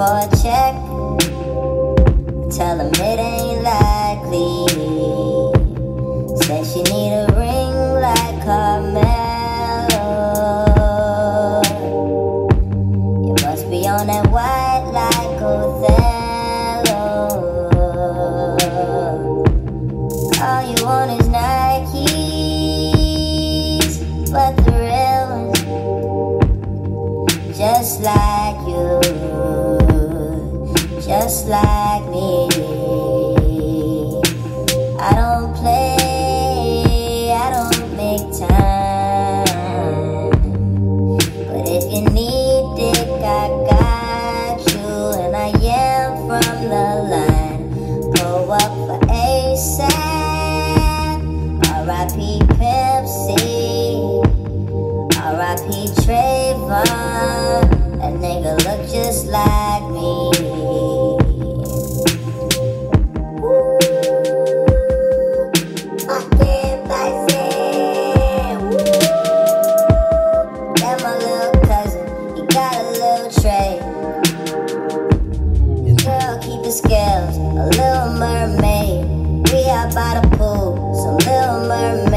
for a check. Tell him it ain't likely. Said she need a ring like Carmelo. You must be on that white like Othello. All you want is Nikes, but the real ones, just like just like me. Little tray. His girl keep the scales, a little mermaid. We out by the pool, some little mermaids.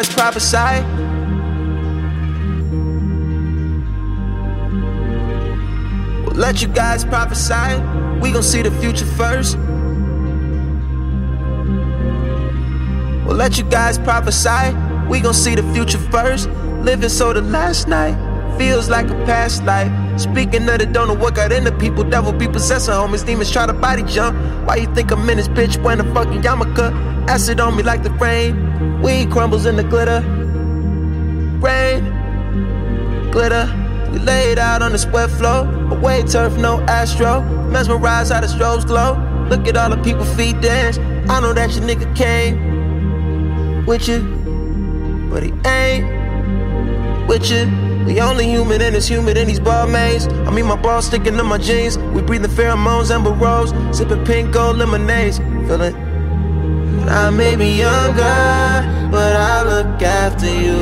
Guys prophesy. We'll let you guys prophesy. We gon' see the future first. We'll let you guys prophesy. We gon' see the future first. Living so the last night feels like a past life. Speaking of the don't know what got into people, devil be possessing homies, demons try to body jump. Why you think I'm in this bitch wearing a fucking yarmulke? Acid on me like the rain. Weed crumbles in the glitter. Rain, glitter. We laid out on the sweat floor. Away turf, no astro. Mesmerized how the strobes glow. Look at all the people feet dance. I know that your nigga came with you, but he ain't with you. We only human and it's humid in these ball. I mean, my balls sticking to my jeans. We breathing pheromones, amber rose, sipping pink gold lemonades. Feel it? I may be younger, but I look after you.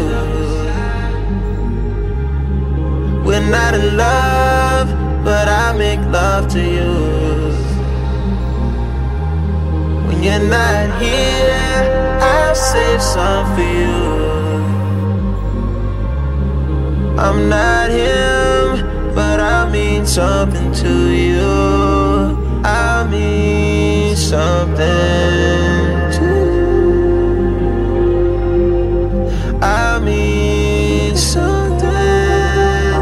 We're not in love, but I make love to you. When you're not here, I'll save some for you. Something to you. I mean something to you. I mean something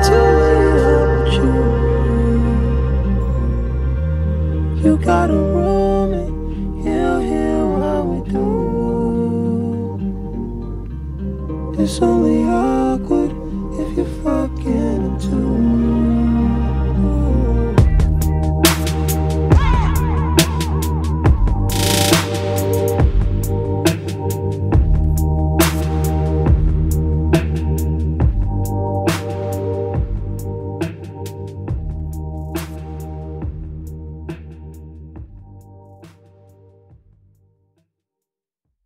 to you. You got a room and he'll hear what we do. It's only us.